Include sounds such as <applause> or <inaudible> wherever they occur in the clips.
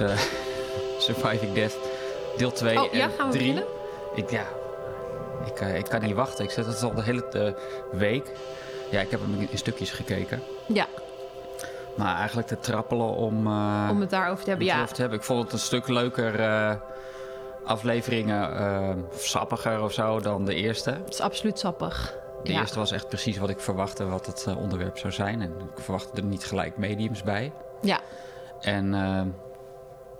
Dus eh, Surviving Death, deel 2 Oh, ja, en gaan we 3. beginnen? Ik, ja, ik, eh, ik kan niet wachten. Ik zet het al de hele eh, week. Ja, ik heb hem in, stukjes gekeken. Ja, Maar eigenlijk te trappelen om, om het daarover te hebben. Ja, te hebben. Ik vond het een stuk leuker afleveringen, of sappiger of zo, dan de eerste. het is absoluut sappig. De ja. eerste was echt precies wat ik verwachtte wat het onderwerp zou zijn. En ik verwachtte er niet gelijk mediums bij. Ja, En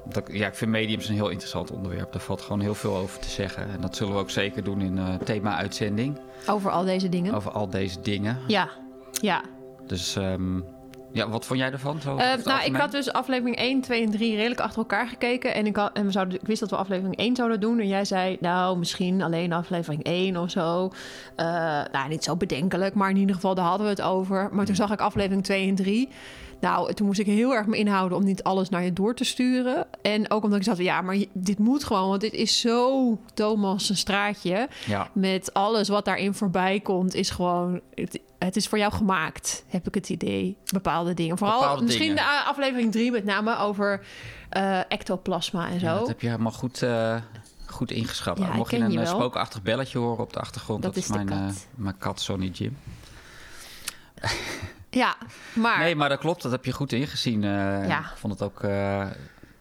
dat, ja, ik vind mediums een heel interessant onderwerp. Daar valt gewoon heel veel over te zeggen. En dat zullen we ook zeker doen in eh thema-uitzending. over al deze dingen. Over al deze dingen. Ja, ja. Dus ehm, ja, wat vond jij ervan? Zo, Eh, nou, ik had dus aflevering 1, 2 en 3 redelijk achter elkaar gekeken. En, ik, had, en we zouden, ik wist dat we aflevering 1 zouden doen. En jij zei, nou, misschien alleen aflevering 1 of zo. Eh, nou, niet zo bedenkelijk, maar in ieder geval, daar hadden we het over. Maar toen zag ik aflevering 2 en 3. Nou, toen moest ik heel erg me inhouden om niet alles naar je door te sturen. En ook omdat ik zat, ja, maar dit moet gewoon. Want dit is zo Thomas een straatje. Ja, Met alles wat daarin voorbij komt, is gewoon. Het, het is voor jou gemaakt, heb ik het idee. Bepaalde dingen. Vooral Bepaalde misschien dingen. de aflevering 3 met name over eh, ectoplasma en zo. ja, dat heb je helemaal goed, eh, goed ingeschat. Ja, Mocht je een je eh, spookachtig belletje horen op de achtergrond, dat, Dat is, mijn, kat. eh, mijn kat Sonny Jim. <laughs> Ja, maar. Nee, maar dat klopt. Dat heb je goed ingezien. eh, Ja. Ik vond het ook eh,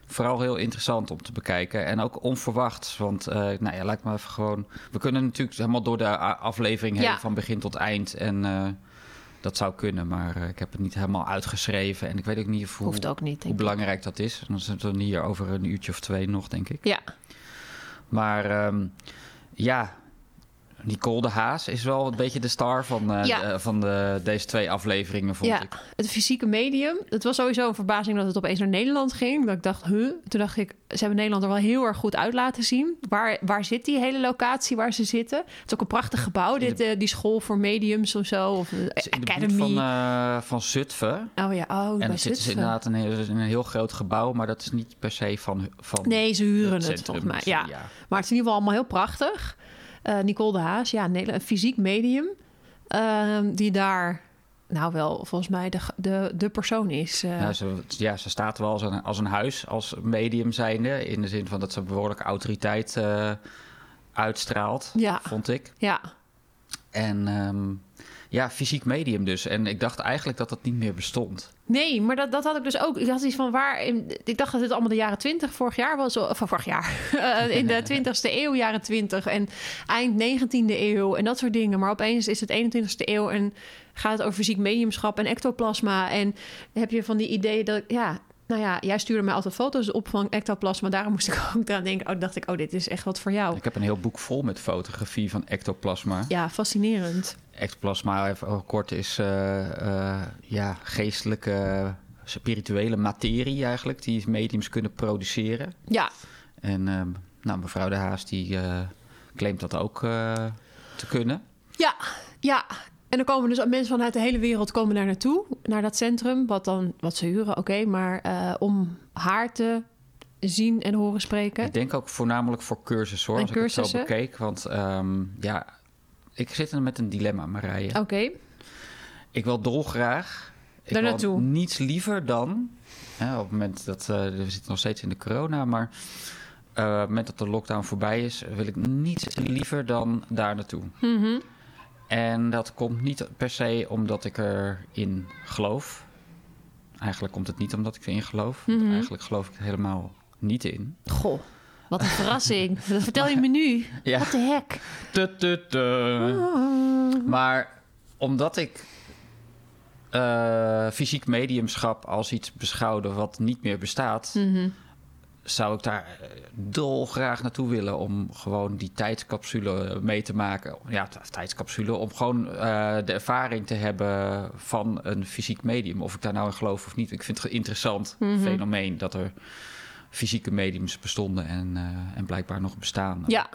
vooral heel interessant om te bekijken. En ook onverwachts. Want, eh, nou ja, lijkt me even gewoon... We kunnen natuurlijk helemaal door de aflevering heen, Ja. van begin tot eind. En dat zou kunnen. Maar ik heb het niet helemaal uitgeschreven. En ik weet ook niet of hoe, ook niet. belangrijk dat is. Dan zitten we hier over een uurtje of twee nog, denk ik. Ja, Maar ehm, ja... Nicole de Haas is wel een beetje de star van, eh, Ja. de- van de, deze twee afleveringen, vond ja. ik. het fysieke medium. Het was sowieso een verbazing dat het opeens naar Nederland ging. Dat ik dacht, huh? Toen dacht ik, ze hebben Nederland er wel heel erg goed uit laten zien. Waar, waar zit die hele locatie waar ze zitten? Het is ook een prachtig gebouw, dit, eh, die school voor mediums of zo. Of eh, in Academy. van, eh, van Zutphen. Oh ja, oh, En bij het zit dus Zutphen. inderdaad een heel, een heel groot gebouw, maar dat is niet per se van. van Nee, ze huren het, volgens mij. Ja. Maar het is in ieder geval allemaal heel prachtig. Eh, Nicole de Haas, ja, een, fysiek medium. ehm, die daar, nou wel, volgens mij de, de, de persoon is. eh. Ja, ze, ja, ze staat wel als een, als een huis, als medium zijnde. In de zin van dat ze behoorlijke autoriteit eh, uitstraalt, Ja. vond ik. ja, En ehm, ja, fysiek medium dus. En ik dacht eigenlijk dat dat niet meer bestond. nee, maar dat, dat had ik dus ook. Ik had iets van waar. Ik dacht dat dit allemaal de jaren 20 vorig jaar was. Of van vorig jaar. <laughs> Eh, in de <laughs> 20ste eeuw, jaren 20. En eind 19e eeuw en dat soort dingen. Maar opeens is het 21ste eeuw en gaat het over fysiek mediumschap en ectoplasma. En heb je van die ideeën dat. Ja, nou ja, jij stuurde mij altijd foto's op van ectoplasma. Daarom moest ik <laughs> ook aan denken. Oh, dacht ik, oh, dit is echt wat voor jou. Ik heb een heel boek vol met fotografie van ectoplasma. Ja, fascinerend. Ectoplasma, even kort, is eh, eh, ja, geestelijke, spirituele materie eigenlijk, die mediums kunnen produceren. Ja, En nou, mevrouw De Haas die eh, claimt dat ook eh, te kunnen. ja, ja. En dan komen dus mensen vanuit de hele wereld komen daar naartoe, naar dat centrum, wat dan wat ze huren, oké, maar eh, om haar te zien en horen spreken. Ik denk ook voornamelijk voor cursussen hoor, En als ik het zo bekeek. Want ehm, ja, ik zit er met een dilemma, Marije. Oké, Ik wil dolgraag. Ik Daar naartoe. niets liever dan. Hè, op het moment dat. eh, we zitten nog steeds in de corona, maar. eh, op het moment dat de lockdown voorbij is, wil ik niets liever dan daar naartoe. Mhm. En dat komt niet per se omdat ik erin geloof. Eigenlijk komt het niet omdat ik erin geloof. Mhm. Eigenlijk geloof ik er helemaal niet in. goh, wat een verrassing. Dat <laughs> vertel je me nu. Ja. Wat de hek. Tut, tut, tut. Maar omdat ik eh, fysiek mediumschap als iets beschouwde wat niet meer bestaat, Mhm. zou ik daar eh, dolgraag naartoe willen om gewoon die tijdscapsule mee te maken. Ja, tijdscapsule, om gewoon eh, de ervaring te hebben van een fysiek medium. Of ik daar nou in geloof of niet. Ik vind het een interessant Mhm. fenomeen dat er fysieke mediums bestonden en, eh, en blijkbaar nog bestaan. Ja,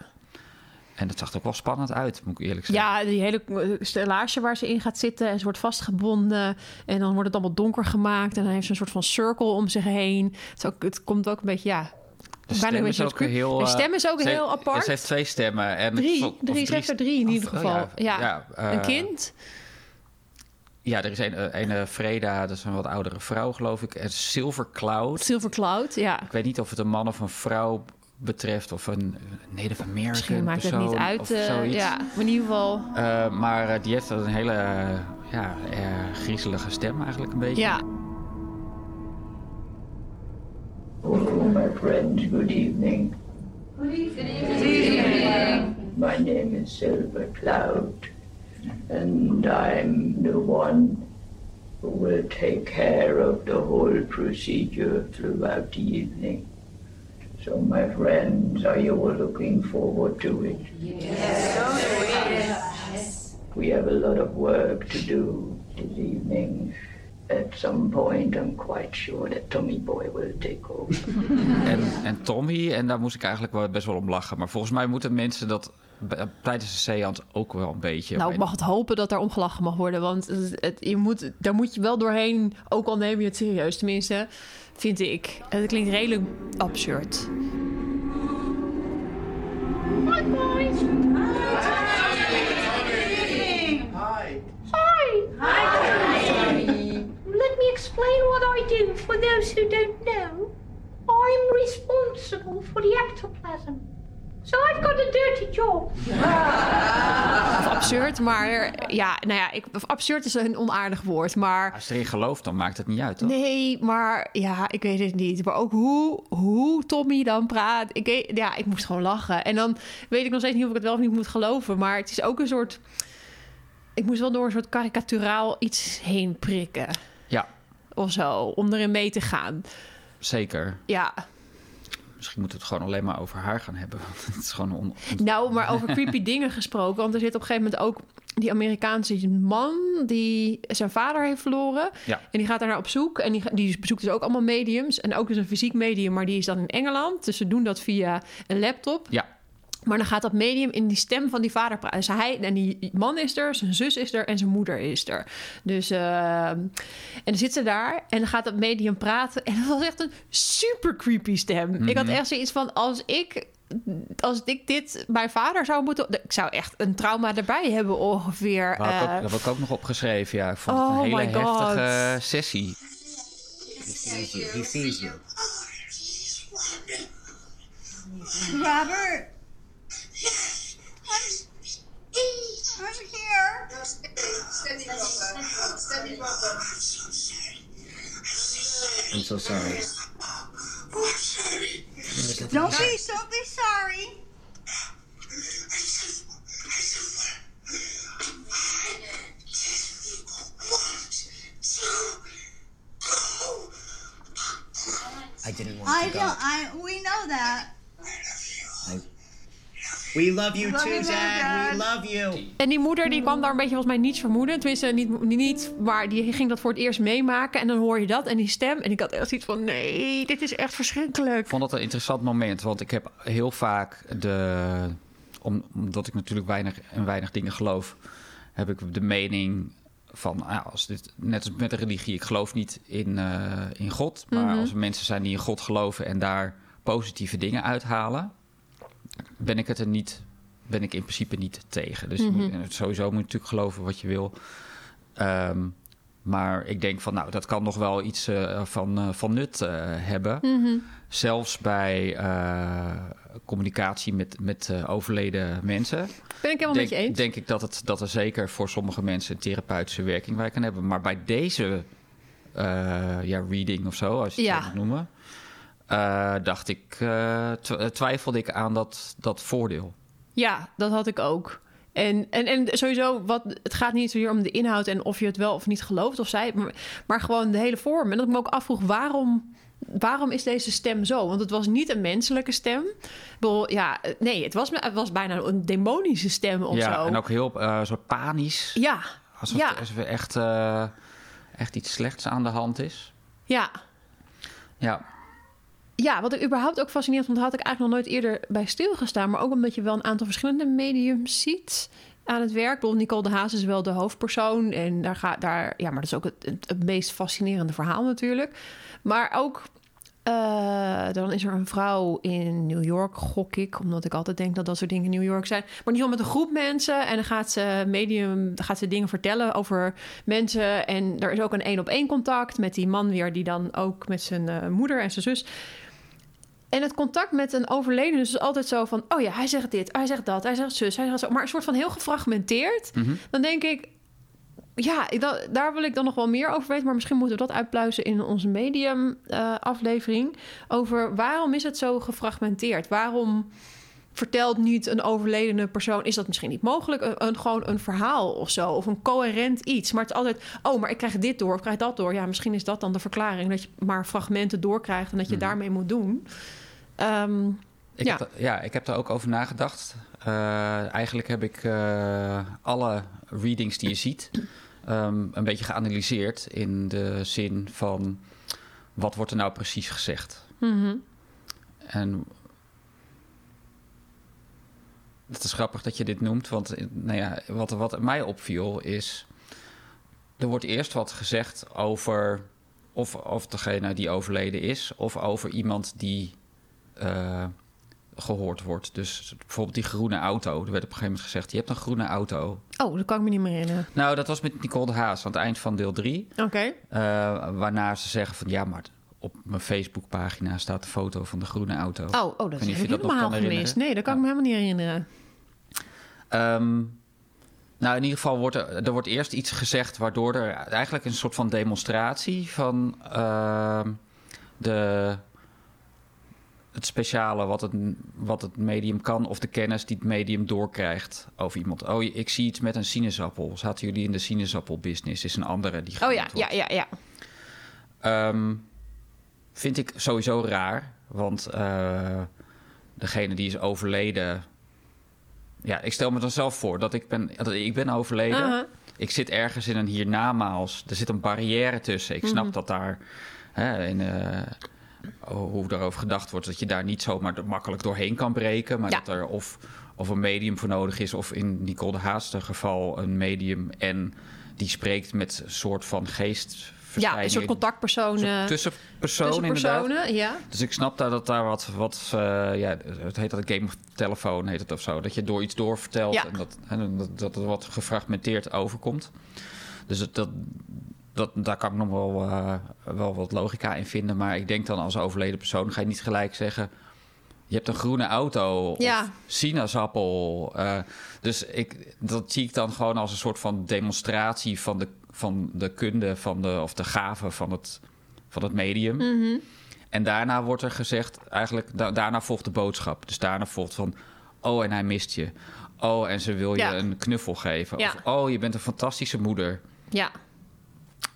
En dat zag er ook wel spannend uit, moet ik eerlijk zeggen. ja, die hele eh, stellage waar ze in gaat zitten en ze wordt vastgebonden. En dan wordt het allemaal donker gemaakt. En dan heeft ze een soort van cirkel om zich heen. Het, ook, het komt ook een beetje, ja... De stem een is ook als- heel... De eh, stem is ook ze- heel apart. Ze heeft twee stemmen. En Drie, of drie, ze heeft er drie in ieder oh geval. Ja, eh, een kind. Ja, er is een, een eh, Freda, dat is een wat oudere vrouw, geloof ik. En Silver Cloud. Silver Cloud, ja. Ik weet niet of het een man of een vrouw betreft, of een Native American Misschien maakt het persoon, niet uit. of eh, zoiets. ja, maar in ieder geval. Eh, maar eh, die heeft een hele eh, ja, eh, griezelige stem eigenlijk een beetje. Ja, Oh, my friends, good evening. Good evening. My name is Silver Cloud, and I'm the one who will take care of the whole procedure throughout the evening. So, my friends, are you all looking forward to it? Yes. yes. We have a lot of work to do this evening. At some point, I'm quite sure that Tommy Boy will take over. <laughs> En, en Tommy, en daar moest ik eigenlijk wel best wel om lachen. Maar volgens mij moeten mensen dat b- tijdens de seance ook wel een beetje... nou, ik mag het hopen dat er omgelachen mag worden. Want het, het- je moet, daar moet je wel doorheen, ook al neem je het serieus. Tenminste, vind ik. Het klinkt redelijk absurd. Let me explain what I do for those who don't know. I'm responsible for the ectoplasm. So I've got a dirty job. Of absurd, maar ja, nou ja, ik, of absurd is een onaardig woord. Maar Als je erin gelooft, dan maakt het niet uit, toch? Nee, maar ja, ik weet het niet. Maar ook hoe, hoe Tommy dan praat. Ik, ja, ik moest gewoon lachen. En dan weet ik nog steeds niet of ik het wel of niet moet geloven. Maar het is ook een soort... Ik moest wel door een soort karikaturaal iets heen prikken. Ja, Of zo, om erin mee te gaan. zeker. Ja, Misschien moeten we het gewoon alleen maar over haar gaan hebben. <laughs> Want het is gewoon on- nou, maar over <laughs> creepy dingen gesproken. Want er zit op een gegeven moment ook die Amerikaanse man... die zijn vader heeft verloren. Ja. En die gaat daar naar op zoek. En die, die bezoekt dus ook allemaal mediums. En ook dus een fysiek medium, maar die is dan in Engeland. Dus ze doen dat via een laptop. Ja, Maar dan gaat dat medium in die stem van die vader praten. Dus hij, en die man is er, zijn zus is er en zijn moeder is er. Dus, eh, en dan zit ze daar en dan gaat dat medium praten. En dat was echt een super creepy stem. Ik had echt zoiets van, als ik... Als ik dit mijn vader zou moeten... Ik zou echt een trauma erbij hebben ongeveer. dat heb, ik ook, Eh, dat heb ik ook nog opgeschreven. Ja, ik vond het Oh een hele my God. heftige sessie. He sees you. Robert, I'm so sorry. Don't be, don't be sorry. I didn't want I to go. don't. I we know that. We love you Love too, you, Dad. We love you. En die moeder die kwam daar een beetje volgens mij niets vermoeden. Tenminste, niet, niet, maar die ging dat voor het eerst meemaken. En dan hoor je dat en die stem. En ik had echt iets van, nee, dit is echt verschrikkelijk. Ik vond dat een interessant moment, want ik heb heel vaak de. om- Omdat ik natuurlijk weinig en weinig dingen geloof, heb ik de mening van. ah, als dit, net als met de religie, ik geloof niet in, eh, in God. Maar als er mensen zijn die in God geloven en daar positieve dingen uithalen, ben ik het er niet. Ben ik in principe niet tegen. Dus je moet, en sowieso moet je natuurlijk geloven wat je wil. Ehm, maar ik denk van, nou, dat kan nog wel iets eh, van, eh, van nut eh, hebben. Zelfs bij communicatie met, met overleden mensen. Ben ik helemaal Denk, met je eens. denk ik dat, het, dat er zeker voor sommige mensen een therapeutische werking bij kan hebben. Maar bij deze ja, reading of zo, als je het Ja. zo moet noemen, eh, dacht ik, eh, tw- twijfelde ik aan dat, dat voordeel. Ja, dat had ik ook. En, en, en sowieso, wat, het gaat niet zozeer om de inhoud en of je het wel of niet gelooft of zij, maar, maar gewoon de hele vorm. En dat ik me ook afvroeg, waarom, waarom is deze stem zo? Want het was niet een menselijke stem. Bedoel, ja, nee, het was, het was bijna een demonische stem of ja, zo. en ook heel eh, zo panisch. Ja, Alsof, ja. er echt, eh, echt iets slechts aan de hand is. ja. Ja, Ja, wat ik überhaupt ook fascinerend vond, had ik eigenlijk nog nooit eerder bij stilgestaan. Maar ook omdat je wel een aantal verschillende mediums ziet aan het werk. Bijvoorbeeld Nicole de Haas is wel de hoofdpersoon. En daar gaat daar, ja, maar dat is ook het, het, meest fascinerende verhaal natuurlijk. Maar ook Eh, dan is er een vrouw in New York, gok ik, omdat ik altijd denk dat dat soort dingen in New York zijn. Maar ieder geval met een groep mensen en dan gaat ze medium, dan gaat ze dingen vertellen over mensen. En er is ook een één op één contact met die man weer, die dan ook met zijn eh, moeder en zijn zus. En het contact met een overledene is dus altijd zo van... oh ja, hij zegt dit, hij zegt dat, hij zegt zus, hij zegt zo. Maar een soort van heel gefragmenteerd. Dan denk ik, ja, dat, daar wil ik dan nog wel meer over weten. Maar misschien moeten we dat uitpluizen in onze medium-aflevering. over waarom is het zo gefragmenteerd? Waarom vertelt niet een overledene persoon... is dat misschien niet mogelijk? Een, een- gewoon een verhaal of zo, of een coherent iets. Maar het is altijd, oh, maar ik krijg dit door, of ik krijg dat door. Ja, misschien is dat dan de verklaring... dat je maar fragmenten doorkrijgt en dat je daarmee moet doen. Ehm, Ik, Ja. Heb, ja, ik heb daar ook over nagedacht. Eh, eigenlijk heb ik eh, alle readings die je ziet ehm, een beetje geanalyseerd in de zin van wat wordt er nou precies gezegd. mhm. En het is grappig dat je dit noemt, want eh, nou ja, wat, wat mij opviel is... er wordt eerst wat gezegd over of, of degene die overleden is... of over iemand die eh, gehoord wordt. Dus bijvoorbeeld die groene auto. Er werd op een gegeven moment gezegd, je hebt een groene auto. Oh, dat kan ik me niet meer herinneren. Nou, dat was met Nicole de Haas aan het eind van deel 3. Oké. Eh, waarna ze zeggen van ja, maar op mijn Facebookpagina staat de foto van de groene auto. Oh, oh, dat heb niet helemaal gemist. Nee, dat kan ik me helemaal niet herinneren. Ehm, nou, in ieder geval wordt er, er wordt eerst iets gezegd waardoor er eigenlijk een soort van demonstratie van ehm, de, het speciale wat het, wat het medium kan of de kennis die het medium doorkrijgt over iemand. Oh, ik zie iets met een sinaasappel. Zaten jullie in de sinaasappelbusiness? Is een andere die Oh ja, ja, wordt. ja, ja. Ehm, vind ik sowieso raar. Want eh, degene die is overleden. Ja, ik stel me dan zelf voor dat ik ben, dat ik ben overleden. Ik zit ergens in een hiernamaals. Er zit een barrière tussen. Ik Mhm. snap dat daar. Hè, in, eh, hoe daarover gedacht wordt, dat je daar niet zomaar makkelijk doorheen kan breken. Maar Ja. dat er of, of een medium voor nodig is, of in Nicole de Haast geval een medium en die spreekt met een soort van geest. Ja, een soort contactpersonen. tussenpersoon inderdaad. tussenpersonen, ja. Dus ik snap daar dat daar wat, wat eh, ja, het heet dat game of telefoon heet het of zo. Dat je door iets doorvertelt Ja. en dat, en dat, dat het wat gefragmenteerd overkomt. Dus dat, dat, daar kan ik nog wel, eh, wel wat logica in vinden. Maar ik denk dan als overleden persoon ga je niet gelijk zeggen... Je hebt een groene auto Ja. of sinaasappel. Eh, dus ik, dat zie ik dan gewoon als een soort van demonstratie van de, van de kunde van de, of de gave van het, van het medium. Mhm. En daarna wordt er gezegd, eigenlijk, da- daarna volgt de boodschap. Dus daarna volgt van, oh en hij mist je. Oh en ze wil je Ja. een knuffel geven. Ja. Of, oh je bent een fantastische moeder. Ja,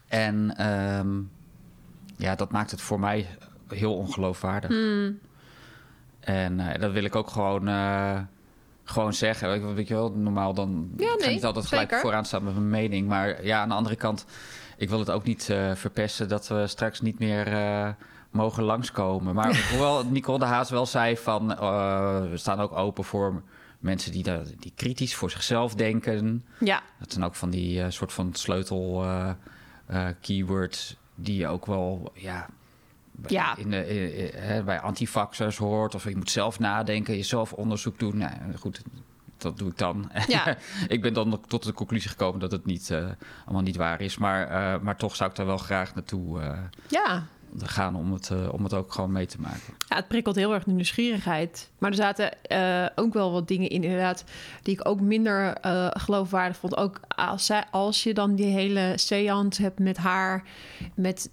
En ehm, ja, dat maakt het voor mij heel ongeloofwaardig. Hmm. En eh, dat wil ik ook gewoon, eh, gewoon zeggen. Weet- Weet je wel, normaal dan Ja, ga nee, niet altijd gelijk zeker. vooraan staan met mijn mening. Maar ja, aan de andere kant, ik wil het ook niet eh, verpesten dat we straks niet meer mogen langskomen. Maar <laughs> hoewel Nicole de Haas wel zei van, we staan ook open voor mensen die, die kritisch voor zichzelf denken. ja. Dat zijn ook van die soort van sleutel keywords die je ook wel ja. In de, in- in- hè, bij antifaxers hoort. Of je moet zelf nadenken, jezelf onderzoek doen. Nou, goed, dat doe ik dan. <laughs> Ja. ik ben dan tot de conclusie gekomen dat het niet, eh, allemaal niet waar is. Maar, eh, maar toch zou ik daar wel graag naartoe eh, Ja. Gaan om het, eh, om het ook gewoon mee te maken. Ja, het prikkelt heel erg de nieuwsgierigheid. Maar er zaten eh, ook wel wat dingen in, inderdaad, die ik ook minder eh, geloofwaardig vond. Ook als, als je dan die hele seance hebt met haar, met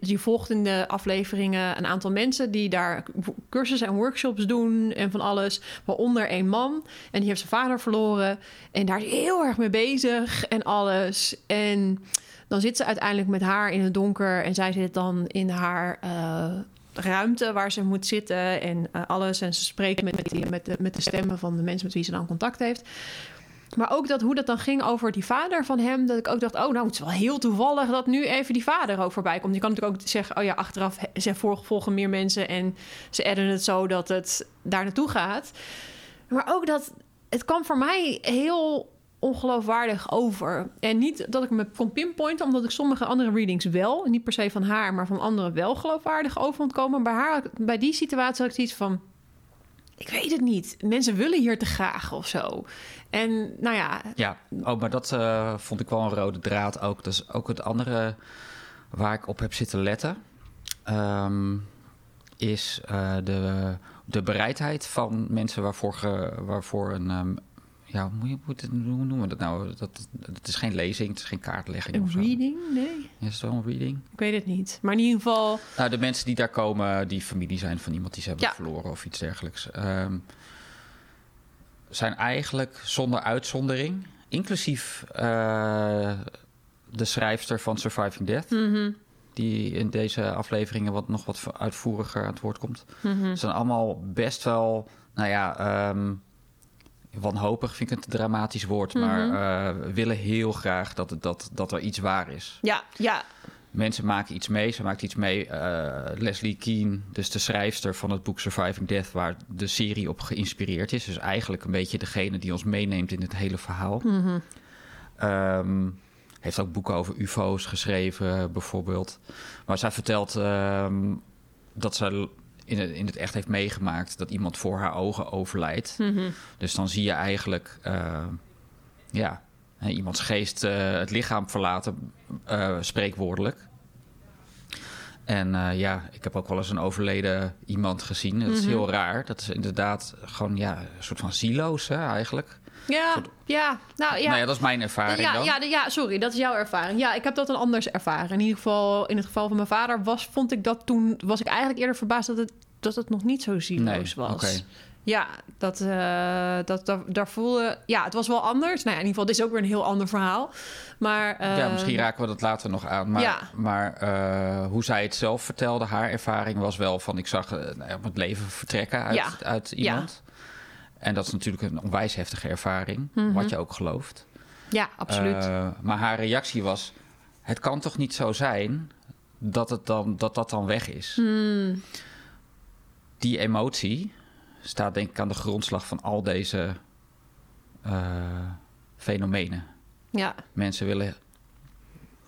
je, volgt in de afleveringen een aantal mensen die daar cursussen en workshops doen en van alles. Waaronder een man en die heeft zijn vader verloren en daar is heel erg mee bezig en alles. En dan zit ze uiteindelijk met haar in het donker en zij zit dan in haar eh, ruimte waar ze moet zitten en eh, alles. En ze spreekt met, met, de, met de stemmen van de mensen met wie ze dan contact heeft. Maar ook dat hoe dat dan ging over die vader van hem. Dat ik ook dacht, oh nou, het is wel heel toevallig dat nu even die vader ook voorbij komt. Je kan natuurlijk ook zeggen, oh ja, achteraf vol- volgen meer mensen en ze adden het zo dat het daar naartoe gaat. Maar ook dat, het kwam voor mij heel ongeloofwaardig over. En niet dat ik me kon pinpointen, omdat ik sommige andere readings wel, niet per se van haar, maar van anderen wel geloofwaardig over ontkomen. Bij haar, bij die situatie had ik zoiets van. Ik weet het niet. Mensen willen hier te graag of zo. En nou ja, Ja, oh, maar dat eh, vond ik wel een rode draad ook. Is ook het andere waar ik op heb zitten letten. ehm, is eh, de, de bereidheid van mensen waarvoor, ge, waarvoor een... ehm, ja, hoe, je- noemen we dat nou? Dat, het is geen lezing, het is geen kaartlegging een of zo. reading? Nee, Is het wel een reading? ik weet het niet. Maar in ieder geval, Nou, de mensen die daar komen, die familie zijn van iemand die ze hebben Ja. verloren of iets dergelijks, ehm, zijn eigenlijk zonder uitzondering, inclusief eh, de schrijfster van Surviving Death, Mhm. die in deze afleveringen wat, nog wat uitvoeriger aan het woord komt, Mhm. zijn allemaal best wel, nou ja, ehm, wanhopig vind ik het een dramatisch woord, maar eh, willen heel graag dat, dat, dat er iets waar is. ja, ja, Mensen maken iets mee. Ze maakt iets mee. eh, Leslie Keane, dus de schrijfster van het boek Surviving Death, waar de serie op geïnspireerd is. Dus eigenlijk een beetje degene die ons meeneemt in het hele verhaal. Ehm, heeft ook boeken over UFO's geschreven, bijvoorbeeld. Maar zij vertelt ehm, dat ze in het, in het echt heeft meegemaakt dat iemand voor haar ogen overlijdt. Dus dan zie je eigenlijk, eh, ja, iemands geest eh, het lichaam verlaten, eh, spreekwoordelijk. En ja, ik heb ook wel eens een overleden iemand gezien. Dat is heel raar. Dat is inderdaad gewoon ja, een soort van silo's hè, eigenlijk. Ja, ja. Nou ja, Nou ja, dat is mijn ervaring ja, dan. ja, ja, sorry, dat is jouw ervaring. Ja, ik heb dat dan anders ervaren. In ieder geval, in het geval van mijn vader was, vond ik dat toen, was ik eigenlijk eerder verbaasd dat het, dat het nog niet zo zieloos Nee, was. Ja, dat, eh, dat, daar voelde, ja, het was wel anders. Nou ja, in ieder geval, dit is ook weer een heel ander verhaal. Maar, Ja, eh, misschien raken we dat later nog aan. Maar, Ja. maar eh, hoe zij het zelf vertelde, haar ervaring was wel van... ik zag eh, nou het leven vertrekken uit, Ja. uit Ja. En dat is natuurlijk een onwijs heftige ervaring, Mhm. wat je ook gelooft. Ja, absoluut. Eh, maar haar reactie was: het kan toch niet zo zijn dat het dan, dat, dat dan weg is. Hmm. Die emotie staat denk ik aan de grondslag van al deze eh, fenomenen. ja, Mensen willen.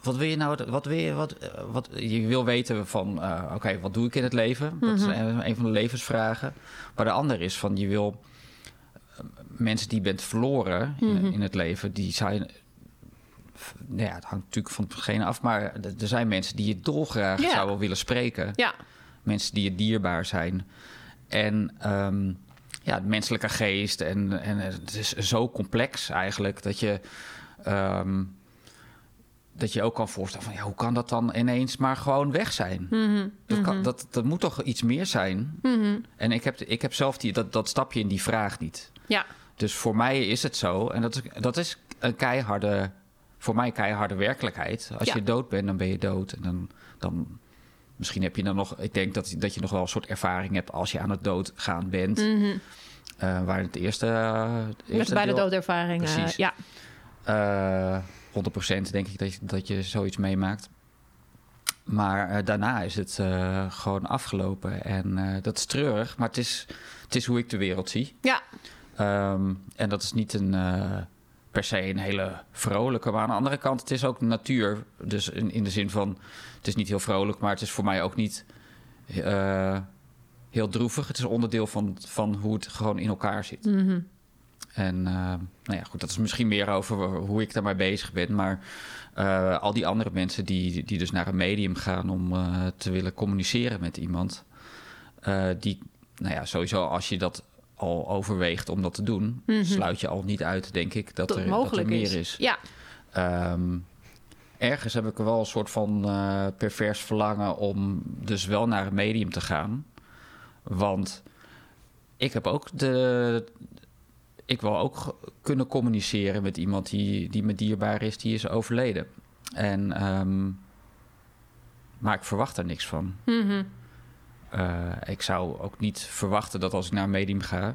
Wat wil je nou? Wat wil je? Wat, eh, wat, je wil weten van, oké, wat doe ik in het leven? Dat is een, een van de levensvragen. Maar de andere is van, je wil mensen die je bent verloren in, in het leven, die zijn. Nou ja, het hangt natuurlijk van hetgene af, maar er er zijn mensen die je dolgraag Ja. zouden willen spreken. ja, Mensen die je dierbaar zijn. En ehm, ja, de menselijke geest. En, en het is zo complex eigenlijk dat je. ehm, dat je ook kan voorstellen van ja, hoe kan dat dan ineens maar gewoon weg zijn? Mhm, dat, kan, dat, dat moet toch iets meer zijn? En ik heb, ik heb zelf die, dat, dat stapje in die vraag niet. ja, Dus voor mij is het zo. En dat is, dat is een keiharde, voor mij keiharde werkelijkheid. Als Ja. je dood bent, dan ben je dood. En dan, dan misschien heb je dan nog, ik denk dat, dat je nog wel een soort ervaring hebt als je aan het doodgaan bent. Eh, waar het eerste. eh, het eerste bij de doodervaring. eh, ja, 100% denk ik dat je, dat je zoiets meemaakt. Maar eh, daarna is het eh, gewoon afgelopen. En eh, dat is treurig, maar het is, het is hoe ik de wereld zie. ja, Ehm, en dat is niet een, per se een hele vrolijke. Maar aan de andere kant, het is ook natuur. Dus in, in de zin van, het is niet heel vrolijk, maar het is voor mij ook niet heel droevig. Het is onderdeel van, van hoe het gewoon in elkaar zit. En eh, nou ja, goed, dat is misschien meer over hoe ik daarmee bezig ben. Maar eh, al die andere mensen die, die dus naar een medium gaan om eh, te willen communiceren met iemand. die, nou ja, sowieso als je dat al overweegt om dat te doen, sluit je al niet uit, denk ik, dat, dat er, mogelijk dat er meer is. is. Ja, Ehm, ergens heb ik wel een soort van eh, pervers verlangen om dus wel naar een medium te gaan. Want ik heb ook de. Ik wil ook kunnen communiceren met iemand die, die me dierbaar is, die is overleden. En, ehm, maar ik verwacht er niks van. Mhm. Eh, ik zou ook niet verwachten dat als ik naar een medium ga,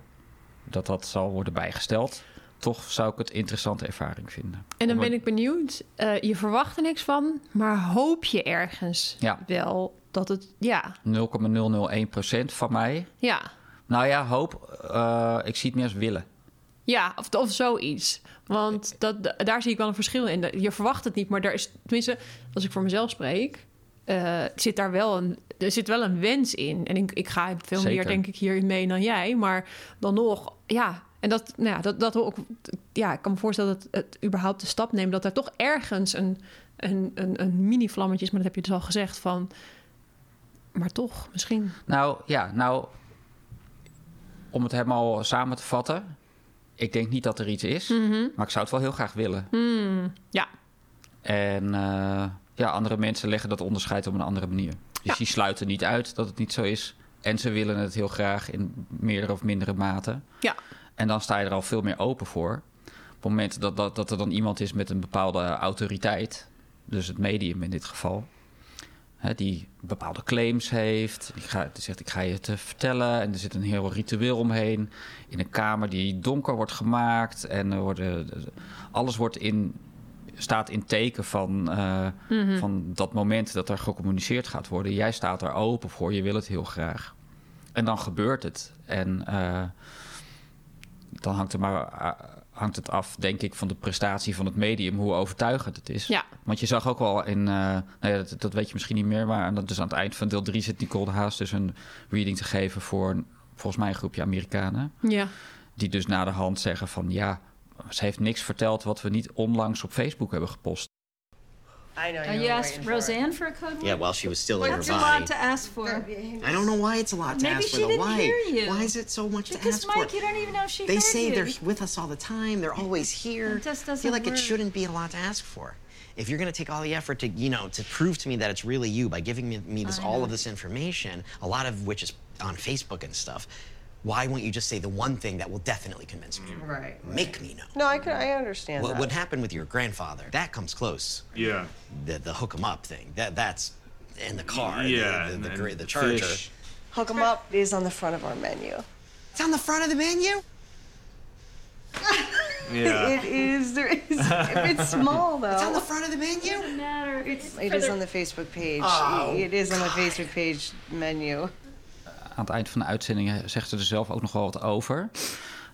dat dat zal worden bijgesteld. Toch zou ik het interessante ervaring vinden. En dan ben ik benieuwd, eh, je verwacht er niks van, maar hoop je ergens Ja. wel dat het, ja, 0,001% van mij. ja, Nou ja, hoop. eh, ik zie het meer als willen. Ja, of, of zoiets. Want dat, da- daar zie ik wel een verschil in. Je verwacht het niet, maar daar is, tenminste, als ik voor mezelf spreek, eh, zit daar wel een, er zit wel een wens in. En ik, ik ga veel meer, denk ik, hierin mee dan jij. Maar dan nog, ja. En dat, nou ja, dat, dat ook, ja, ik kan me voorstellen dat het überhaupt de stap neemt, dat er toch ergens een, een, een, een mini-vlammetje is, maar dat heb je dus al gezegd van. Maar toch, misschien. Nou ja, nou, om het helemaal samen te vatten. Ik denk niet dat er iets is, maar ik zou het wel heel graag willen. Ja, En eh, ja, andere mensen leggen dat onderscheid op een andere manier. Dus Ja. die sluiten niet uit dat het niet zo is. En ze willen het heel graag in meerdere of mindere mate. ja, En dan sta je er al veel meer open voor. Op het moment dat, dat, dat er dan iemand is met een bepaalde autoriteit, dus het medium in dit geval, hè, die bepaalde claims heeft, die, gaat, die zegt ik ga je het vertellen en er zit een heel ritueel omheen in een kamer die donker wordt gemaakt en er worden, alles wordt in, staat in teken van, eh, van dat moment dat er gecommuniceerd gaat worden. Jij staat er open voor, je wil het heel graag. En dan gebeurt het. En eh, dan hangt, er maar, eh, hangt het af, denk ik, van de prestatie van het medium, hoe overtuigend het is. ja. Want je zag ook wel in, eh, nou ja, dat, dat weet je misschien niet meer, maar aan, dus aan het eind van deel 3 zit Nicole de Haas dus een reading te geven voor volgens mij een groepje Amerikanen. ja. Die dus na de hand zeggen van ja, ze heeft niks verteld wat we niet onlangs op Facebook hebben gepost. I know. Uh, you're you asked waiting for. Roseanne for a code word? Yeah, while she was still in her That's a lot to ask for. I don't know why it's a lot to Maybe ask she for. though. didn't Why? hear you. Why is it so much to Because ask Mike, for? you don't even know if she They heard say you. they're with us all the time. They're always here. It just I doesn't feel like work. it shouldn't be a lot to ask for. If you're going to take all the effort to, you know, to prove to me that it's really you by giving me, me this, all of this information, a lot of which is on Facebook and stuff, why won't you just say the one thing that will definitely convince me? Right. Make me know. No, I can. I understand What, that. what happened with your grandfather? That comes close. Yeah. The the hook 'em up thing. That that's in the car. Yeah, The the, the, and- gra- and the charger. fish. Hook 'em up is on the front of our menu. It's on the front of the menu. <laughs> Yeah. It is. There is. It's small though. <laughs> It's on the front of the menu. matter. It's It for is the- on the Facebook page. Oh, it is on the Facebook page menu. Aan het eind van de uitzending zegt ze er zelf ook nog wel wat over.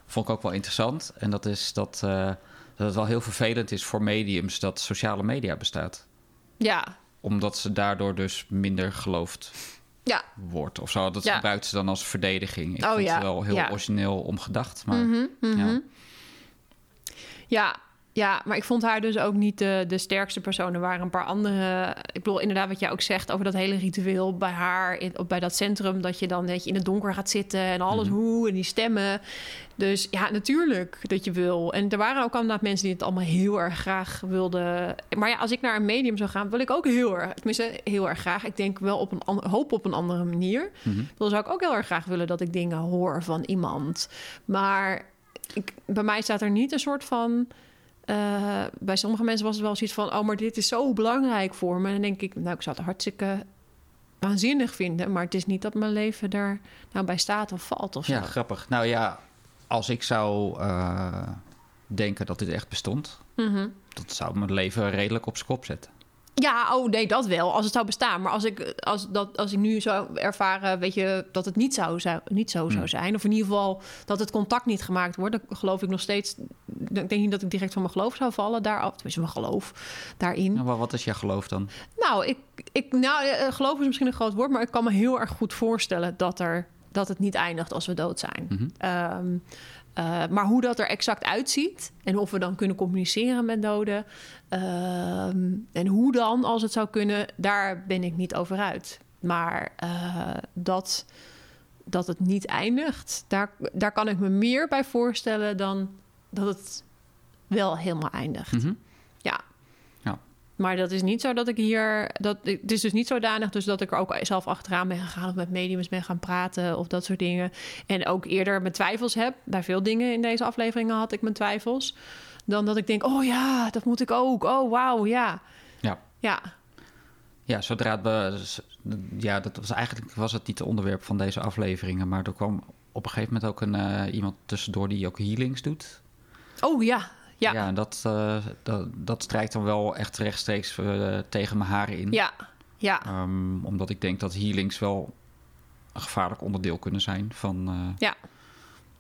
Vond ik ook wel interessant. En dat is dat, eh, dat het wel heel vervelend is voor mediums dat sociale media bestaat. Ja, Omdat ze daardoor dus minder geloofd ja. wordt of zo. Dat Ja. gebruikt ze dan als verdediging. Ik Oh, vond ja. het wel heel origineel omgedacht. Maar Mhm, ja. Ja, ja, maar ik vond haar dus ook niet de, de sterkste persoon. Er waren een paar andere. Ik bedoel, inderdaad, wat jij ook zegt over dat hele ritueel bij haar, in, op, bij dat centrum, dat je dan dat je in het donker gaat zitten en alles hoe en die stemmen. Dus ja, natuurlijk dat je wil. En er waren ook inderdaad mensen die het allemaal heel erg graag wilden. Maar ja, als ik naar een medium zou gaan, wil ik ook heel erg, tenminste heel erg graag. Ik denk wel op een hoop op een andere manier. Dan zou ik ook heel erg graag willen dat ik dingen hoor van iemand. Maar ik, bij mij staat er niet een soort van. Eh, bij sommige mensen was het wel zoiets van: oh, maar dit is zo belangrijk voor me. En dan denk ik, nou, ik zou het hartstikke waanzinnig vinden, maar het is niet dat mijn leven er nou bij staat of valt of zo. ja, grappig. Nou ja, als ik zou eh, denken dat dit echt bestond... Mhm. dat zou mijn leven redelijk op zijn kop zetten. Ja, oh nee, dat wel, als het zou bestaan. Maar als ik, als dat, als ik nu zou ervaren, weet je, dat het niet, zou, zou, niet zo zou zijn... of in ieder geval dat het contact niet gemaakt wordt... dan geloof ik nog steeds... Ik denk niet dat ik direct van mijn geloof zou vallen daaraf. Tenminste, mijn geloof daarin. Nou, maar wat is jouw geloof dan? Nou, ik, ik, nou, eh, geloof is misschien een groot woord, maar ik kan me heel erg goed voorstellen dat, er, dat het niet eindigt als we dood zijn. Ehm, eh, maar hoe dat er exact uitziet en of we dan kunnen communiceren met doden ehm, en hoe dan, als het zou kunnen, daar ben ik niet over uit. Maar eh, dat, dat het niet eindigt, daar, daar kan ik me meer bij voorstellen dan dat het wel helemaal eindigt. Mhm. Maar dat is niet zo dat ik hier. Dat, het is dus niet zodanig dus dat ik er ook zelf achteraan ben gegaan of met mediums ben gaan praten of dat soort dingen. En ook eerder mijn twijfels heb. Bij veel dingen in deze afleveringen had ik mijn twijfels. Dan dat ik denk, oh ja, dat moet ik ook. Oh wauw, ja. Ja. Ja, Ja, zodra het... be- ja, dat was eigenlijk was het niet het onderwerp van deze afleveringen... maar er kwam op een gegeven moment ook een, eh, iemand tussendoor die ook healings doet. oh ja. Ja, Ja, en dat, eh, dat, dat strijkt dan wel echt rechtstreeks eh, tegen mijn haren in. ja, ja. Ehm, omdat ik denk dat healings wel een gevaarlijk onderdeel kunnen zijn van, eh, Ja.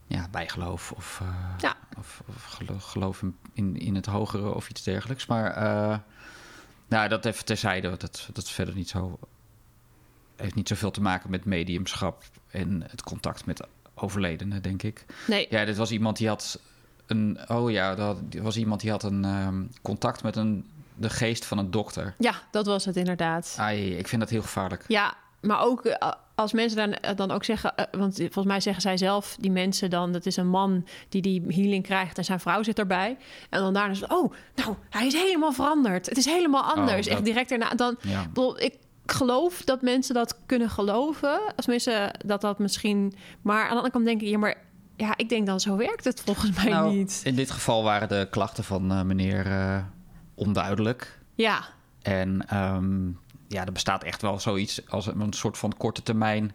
ja, bijgeloof of, Ja. of, of gelo- geloof in, in, in het hogere of iets dergelijks. Maar nou, dat even terzijde, dat, dat is verder niet zo. Heeft niet zoveel te maken met mediumschap en het contact met overledenen, denk ik. Nee, Ja, dit was iemand die had een. Oh ja, dat was iemand die had een ehm, contact met een, de geest van een dokter. ja, dat was het inderdaad. Ai, ik vind dat heel gevaarlijk. Ja, maar ook eh, als mensen dan, dan ook zeggen... eh, want volgens mij zeggen zij zelf, die mensen dan... dat is een man die die healing krijgt en zijn vrouw zit erbij. En dan daarna is het, oh, nou, hij is helemaal veranderd. Het is helemaal anders. dat- Echt direct daarna. Dan, Ja. ik geloof dat mensen dat kunnen geloven. Als mensen dat dat misschien... Maar aan de andere kant denk ik, ja, maar... Ja, ik denk dan zo werkt het volgens mij Nou, niet. In dit geval waren de klachten van eh, meneer eh, onduidelijk. Ja, En ehm, ja, er bestaat echt wel zoiets als een, soort van korte termijn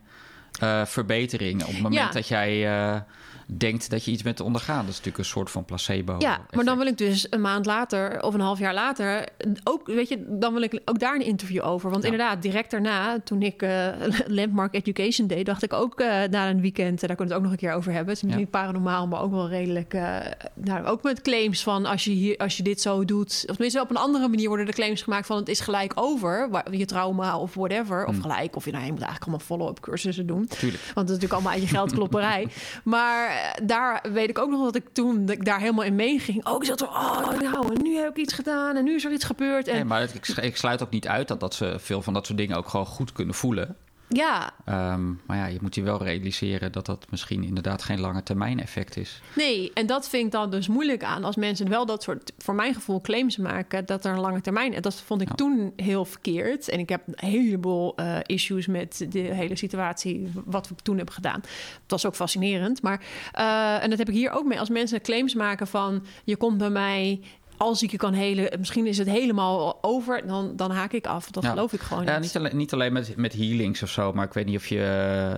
eh, verbetering. Op het moment Ja. dat jij denkt dat je iets bent te ondergaan. Dat is natuurlijk een soort van placebo. Ja, maar dan wil ik dus een maand later of een half jaar later ook, weet je, dan wil ik ook daar een interview over. Want Ja. inderdaad, direct daarna, toen ik eh, <laughs> Landmark Education deed, dacht ik ook eh, na een weekend, daar kunnen we het ook nog een keer over hebben. Het is Ja. niet paranormaal, maar ook wel redelijk, eh, nou, ook met claims van als je hier, als je dit zo doet, of tenminste op een andere manier worden de claims gemaakt van het is gelijk over, waar- je trauma of whatever, of gelijk, of je, nou, je moet eigenlijk allemaal follow-up cursussen doen. Tuurlijk. Want het is natuurlijk allemaal uit je <laughs> geldklopperij. maar eh, daar weet ik ook nog dat ik toen dat ik daar helemaal in meeging. Ook zat er, oh, nou, en nu heb ik iets gedaan en nu is er iets gebeurd. En Nee, maar ik, ik sluit ook niet uit dat, dat ze veel van dat soort dingen ook gewoon goed kunnen voelen. Ja, Ehm, maar ja, je moet je wel realiseren dat dat misschien inderdaad geen lange termijn effect is. nee. En dat vind ik dan dus moeilijk aan. Als mensen wel dat soort, voor mijn gevoel, claims maken... dat er een lange termijn... Dat vond ik Ja. toen heel verkeerd. En ik heb een heleboel eh, issues met de hele situatie... wat ik toen heb gedaan. Het was ook fascinerend. Maar, eh, en dat heb ik hier ook mee. Als mensen claims maken van... je komt bij mij... Als ik je kan helen, misschien is het helemaal over, dan, dan haak ik af. Dat Ja. geloof ik gewoon Ja, niet. niet alleen, niet alleen met, met healings of zo, maar ik weet niet of je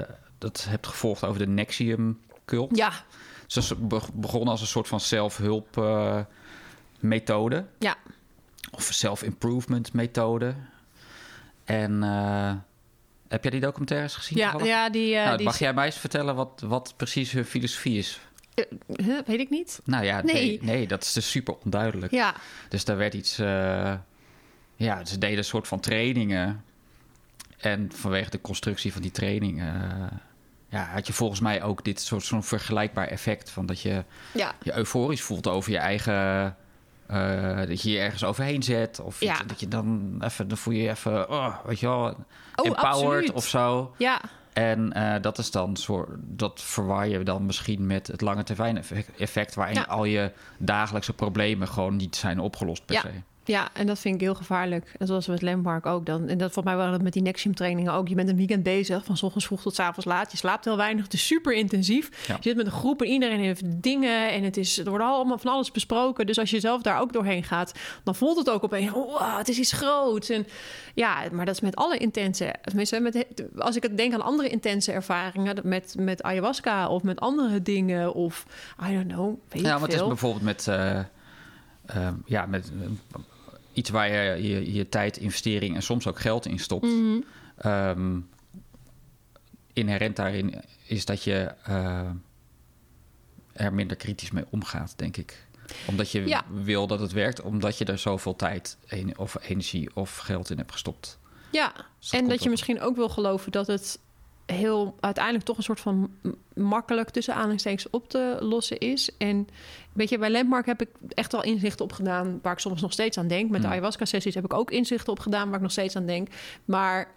eh, dat hebt gevolgd over de Nexium cult. Ja, Ze begonnen als een soort van zelfhulp eh, methode. ja. Of self-improvement methode. En eh, heb jij die documentaires gezien? Ja, ja, die, nou, die mag jij mij eens vertellen wat, wat precies hun filosofie is? Eh, huh, weet ik niet. Nou ja, nee. Nee. nee, dat is dus super onduidelijk. Ja, Dus daar werd iets. eh, ja, ze deden een soort van trainingen. En vanwege de constructie van die trainingen. eh, ja, had je volgens mij ook dit soort zo'n vergelijkbaar effect. Van dat je ja, je euforisch voelt over je eigen. dat je je ergens overheen zet. Of Ja. dat je dan even. Dan voel je je even. Oh, weet je wel. Oh, empowered absoluut. of zo. ja. En eh, dat is dan soort. Dat verwar je dan misschien met het lange termijn effect, effect waarin Ja. al je dagelijkse problemen gewoon niet zijn opgelost per Ja. se. Ja, en dat vind ik heel gevaarlijk. En zoals met Landmark ook. Dan, en dat volgens mij waren dat met die Nexium trainingen ook. Je bent een weekend bezig, van 's ochtends vroeg tot 's avonds laat. Je slaapt heel weinig, het is super intensief. Ja. Je zit met een groep en iedereen heeft dingen. En het is, er wordt allemaal van alles besproken. Dus als je zelf daar ook doorheen gaat, dan voelt het ook opeens... Wow, het is iets groots. En ja, maar dat is met alle intense... Tenminste, met, als ik het denk aan andere intense ervaringen... met, met ayahuasca of met andere dingen of... I don't know, weet Ja, maar het is bijvoorbeeld met, eh, eh, ja, met iets waar je, je je tijd, investering en soms ook geld in stopt. Mhm. Ehm, inherent daarin is dat je eh, er minder kritisch mee omgaat, denk ik. Omdat je Ja. wil dat het werkt, omdat je er zoveel tijd of energie of geld in hebt gestopt. Ja, Dus en dat je misschien ook wil geloven dat het heel uiteindelijk toch een soort van makkelijk tussen aanhalingstekens op te lossen is. En weet je, bij Landmark heb ik echt wel inzichten op gedaan waar ik soms nog steeds aan denk. Met de Hmm. ayahuasca-sessies heb ik ook inzichten op gedaan waar ik nog steeds aan denk. Maar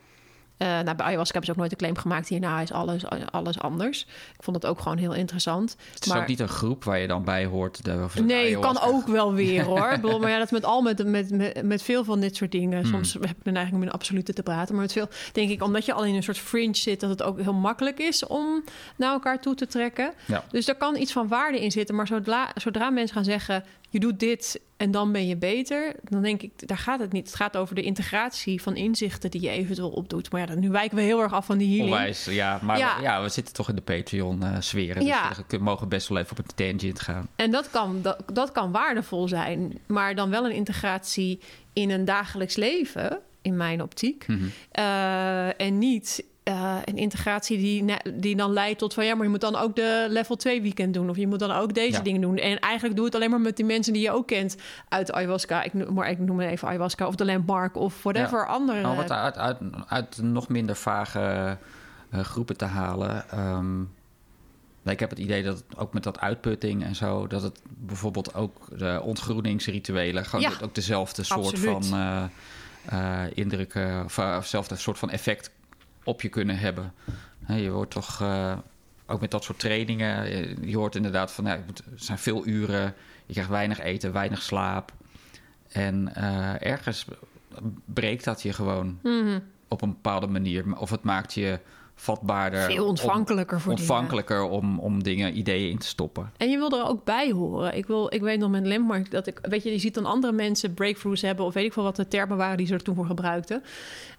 eh, nou, bij ayahuasca hebben ze ook nooit een claim gemaakt. Hierna is alles, alles anders. Ik vond dat ook gewoon heel interessant. Het is maar ook niet een groep waar je dan bij hoort. De, of de Nee, kan ook wel weer hoor. <laughs> Ik bedoel, maar ja, dat met al met, met, met, met veel van dit soort dingen. Soms heb ik de neiging om in absolute te praten. Maar met veel denk ik, omdat je al in een soort fringe zit, dat het ook heel makkelijk is om naar elkaar toe te trekken. Ja. Dus daar kan iets van waarde in zitten. Maar zodra, zodra mensen gaan zeggen, je doet dit en dan ben je beter, dan denk ik, daar gaat het niet. Het gaat over de integratie van inzichten die je eventueel opdoet. Maar ja, dan- nu wijken we heel erg af van die healing. Onwijs, ja. Maar Ja. ja. we zitten toch in de Patreon-sferen. Ja. Dus we mogen best wel even op een tangent gaan. En dat kan, dat, dat kan waardevol zijn, maar dan wel een integratie in een dagelijks leven, in mijn optiek. Mhm. Eh, en niet eh, een integratie die, die dan leidt tot van ja, maar je moet dan ook de level 2 weekend doen. Of je moet dan ook deze Ja. dingen doen. En eigenlijk doe het alleen maar met die mensen die je ook kent uit ayahuasca. Ik, noem- maar ik noem het even ayahuasca of de landmark of whatever Ja. andere. Nou, wat uit, uit, uit nog minder vage eh, groepen te halen. Ehm, ik heb het idee dat het ook met dat uitputting en zo, dat het bijvoorbeeld ook de ontgroeningsrituelen, gewoon Ja, ook dezelfde soort absoluut. van eh, indrukken of hetzelfde soort van effect op je kunnen hebben. Je wordt toch eh, ook met dat soort trainingen, je hoort inderdaad van, ja, er zijn veel uren, je krijgt weinig eten, weinig slaap. En eh, ergens breekt dat je gewoon Mhm. op een bepaalde manier. Of het maakt je vatbaarder. Veel ontvankelijker voor dingen. Ontvankelijker om, om dingen, ideeën in te stoppen. En je wil er ook bij horen. Ik, wil, ik weet nog met Landmark dat ik... Weet je, je ziet dan andere mensen breakthroughs hebben... of weet ik veel wat de termen waren die ze er toen voor gebruikten.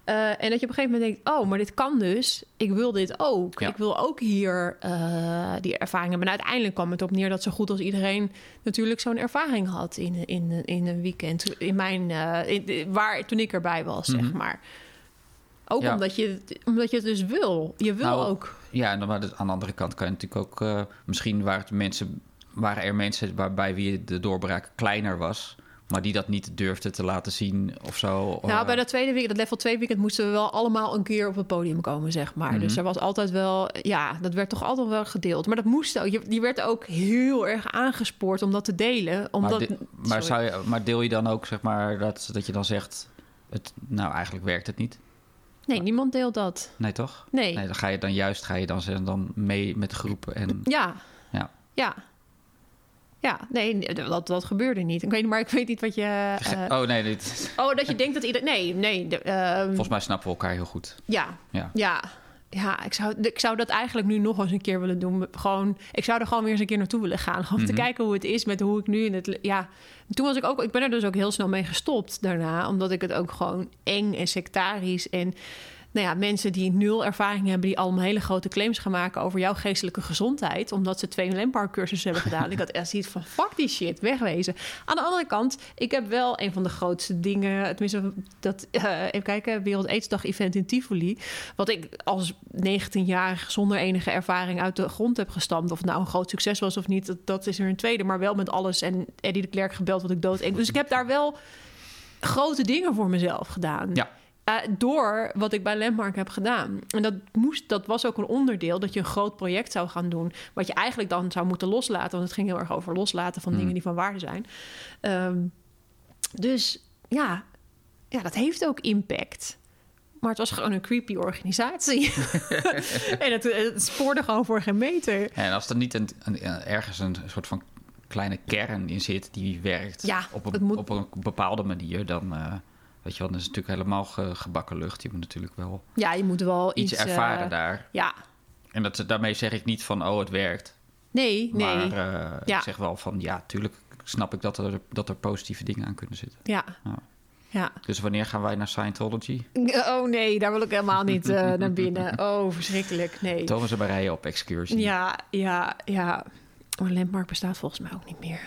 Eh, en dat je op een gegeven moment denkt... oh, maar dit kan dus. Ik wil dit ook. Ja. Ik wil ook hier eh, die ervaring hebben. En uiteindelijk kwam het op neer dat zo goed als iedereen... natuurlijk zo'n ervaring had in, in, in een weekend. In mijn... eh, in- waar, toen ik erbij was, zeg maar. Ook Ja. omdat, je, omdat je het dus wil. Je wil Nou, ook... Ja, en dan, maar aan de andere kant kan je natuurlijk ook... eh, misschien waren, het mensen, waren er mensen waarbij wie de doorbraak kleiner was... maar die dat niet durfden te laten zien of zo. Nou, Eh, bij dat tweede weekend, dat level 2 weekend, moesten we wel allemaal een keer op het podium komen, zeg maar. Dus er was altijd wel, ja, dat werd toch altijd wel gedeeld. Maar dat moest ook. Je, je werd ook heel erg aangespoord om dat te delen. Omdat, maar, maar, zou je, maar deel je dan ook, zeg maar, dat, dat je dan zegt... Het, nou, eigenlijk werkt het niet. Nee, niemand deelt dat. Nee, toch? Nee. Nee, dan ga je dan juist ga je dan, dan mee met de groep. En, Ja, ja. ja. Ja, nee, dat, dat gebeurde niet. Ik weet, maar ik weet niet wat je... eh, oh nee, dit, oh, dat je denkt dat iedereen... Nee, nee. de- ehm, volgens mij snappen we elkaar heel goed. Ja, Ja. ja. Ja, ik zou, ik zou dat eigenlijk nu nog eens een keer willen doen. Gewoon, ik zou er gewoon weer eens een keer naartoe willen gaan. Gewoon Mhm. te kijken hoe het is met hoe ik nu in het... Ja, toen was ik ook... Ik ben er dus ook heel snel mee gestopt daarna. Omdat ik het ook gewoon eng en sectarisch... en nou ja, mensen die nul ervaring hebben... die allemaal hele grote claims gaan maken over jouw geestelijke gezondheid... omdat ze twee Lempark cursussen hebben gedaan. ik had echt zoiets van, fuck die shit, wegwezen. Aan de andere kant, ik heb wel een van de grootste dingen... tenminste, dat, eh, even kijken, Wereld Aidsdag event in Tivoli... wat ik als 19-jarige zonder enige ervaring uit de grond heb gestampt... of nou een groot succes was of niet, dat, dat is er een tweede... maar wel met alles en Eddie de Klerk gebeld wat ik dood... Dus ik heb daar wel grote dingen voor mezelf gedaan. Ja. Eh, door wat ik bij Landmark heb gedaan. En dat, moest, dat was ook een onderdeel dat je een groot project zou gaan doen. Wat je eigenlijk dan zou moeten loslaten. Want het ging heel erg over loslaten van dingen die van waarde zijn. Ehm, dus ja, ja, dat heeft ook impact. Maar het was gewoon een creepy organisatie. <laughs> en het, het spoorde gewoon voor geen meter. En als er niet een, een- ergens een soort van kleine kern in zit die werkt Ja, op, een, moet- op een bepaalde manier, dan, eh, weet je wel, dan is natuurlijk helemaal ge- gebakken lucht. Je moet natuurlijk wel Ja, je moet wel iets, iets, ervaren eh, daar. Ja, En dat, daarmee zeg ik niet van, oh, het werkt. nee, nee. Maar eh, Ja. ik zeg wel van, ja, tuurlijk snap ik dat er, dat er positieve dingen aan kunnen zitten. Ja. Ja. ja. Dus wanneer gaan wij naar Scientology? <laughs> Oh nee, daar wil ik helemaal niet eh, <laughs> naar binnen. Oh, verschrikkelijk. Nee. Thomas en Marije op excursie. Ja, ja, ja. Maar Landmark bestaat volgens mij ook niet meer.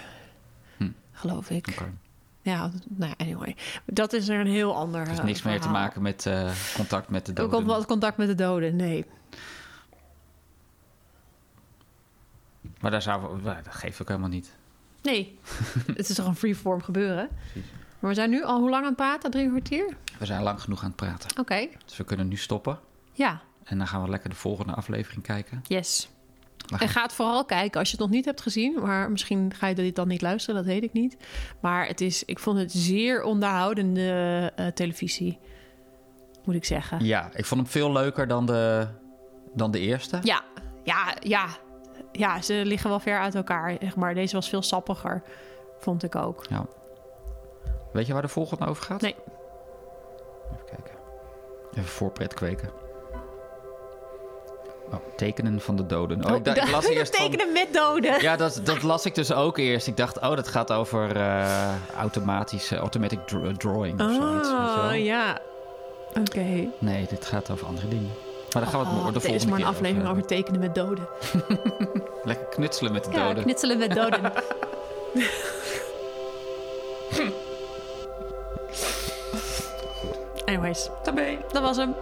Hm. Geloof ik. Oké. Ja, nou anyway. Dat is er een heel ander Het heeft eh, niks meer te maken met eh, contact met de Ook doden. al wat contact met de doden, nee. Maar daar zou, nou, dat geeft ook helemaal niet. Nee, <laughs> het is toch een freeform gebeuren? Maar we zijn nu al hoe lang aan het praten? Drie kwartier? We zijn lang genoeg aan het praten. Oké, Dus we kunnen nu stoppen. ja, En dan gaan we lekker de volgende aflevering kijken. yes. En ga het vooral kijken als je het nog niet hebt gezien. Maar misschien ga je dit dan niet luisteren, dat weet ik niet. Maar het is, ik vond het zeer onderhoudende eh, televisie, moet ik zeggen. Ja, ik vond hem veel leuker dan de, dan de eerste. Ja, ja, ja. Ja, ze liggen wel ver uit elkaar, zeg maar. Deze was veel sappiger, vond ik ook. Ja. Weet je waar de volgende over gaat? Nee. Even kijken. Even voorpret kweken. Oh, tekenen van de doden. Oh, ik, dacht- ik <laughs> las eerst van... Tekenen met doden. Ja, dat, dat las ik dus ook eerst. Ik dacht, oh, dat gaat over eh, automatische, automatic dr- drawing of zoiets. weet je wel. Oh, ja. Oké. Nee, dit gaat over andere dingen. Maar daar gaan we het Oh, de dit volgende is maar een keer aflevering over tekenen met doden. <laughs> Lekker knutselen met de Ja, doden. knutselen met doden. <laughs> Anyways, dat was hem.